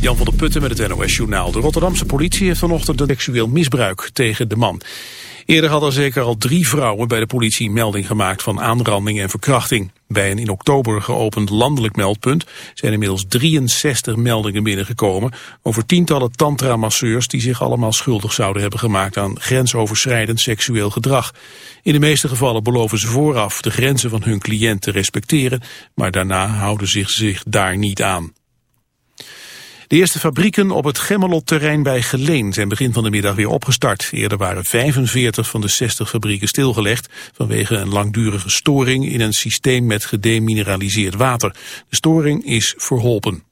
Jan van der Putten met het NOS-journaal. De Rotterdamse politie heeft vanochtend een seksueel misbruik tegen de man. Eerder hadden zeker al drie vrouwen bij de politie melding gemaakt van aanranding en verkrachting. Bij een in oktober geopend landelijk meldpunt zijn inmiddels 63 meldingen binnengekomen over tientallen tantra-masseurs die zich allemaal schuldig zouden hebben gemaakt aan grensoverschrijdend seksueel gedrag. In de meeste gevallen beloven ze vooraf de grenzen van hun cliënt te respecteren, maar daarna houden zich zich daar niet aan. De eerste fabrieken op het Gemmelot-terrein bij Geleen zijn begin van de middag weer opgestart. Eerder waren 45 van de 60 fabrieken stilgelegd vanwege een langdurige storing in een systeem met gedemineraliseerd water. De storing is verholpen.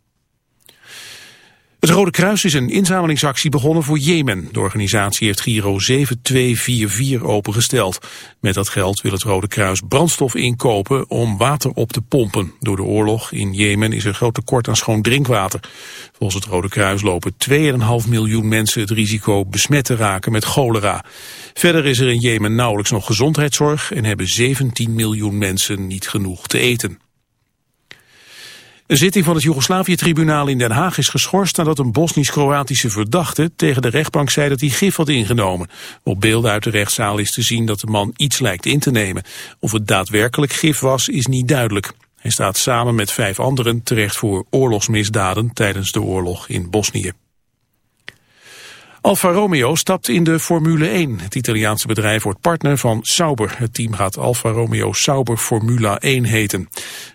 Het Rode Kruis is een inzamelingsactie begonnen voor Jemen. De organisatie heeft Giro 7244 opengesteld. Met dat geld wil het Rode Kruis brandstof inkopen om water op te pompen. Door de oorlog in Jemen is er groot tekort aan schoon drinkwater. Volgens het Rode Kruis lopen 2,5 miljoen mensen het risico besmet te raken met cholera. Verder is er in Jemen nauwelijks nog gezondheidszorg en hebben 17 miljoen mensen niet genoeg te eten. Een zitting van het Joegoslavië-tribunaal in Den Haag is geschorst nadat een Bosnisch-Kroatische verdachte tegen de rechtbank zei dat hij gif had ingenomen. Op beelden uit de rechtszaal is te zien dat de man iets lijkt in te nemen. Of het daadwerkelijk gif was, is niet duidelijk. Hij staat samen met vijf anderen terecht voor oorlogsmisdaden tijdens de oorlog in Bosnië. Alfa Romeo stapt in de Formule 1. Het Italiaanse bedrijf wordt partner van Sauber. Het team gaat Alfa Romeo Sauber Formula 1 heten.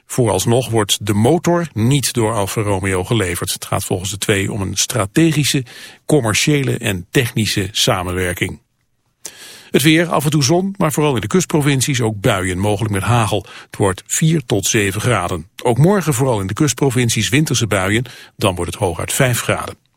Vooralsnog wordt de motor niet door Alfa Romeo geleverd. Het gaat volgens de twee om een strategische, commerciële en technische samenwerking. Het weer, af en toe zon, maar vooral in de kustprovincies ook buien, mogelijk met hagel. Het wordt 4 tot 7 graden. Ook morgen vooral in de kustprovincies winterse buien, dan wordt het hooguit 5 graden.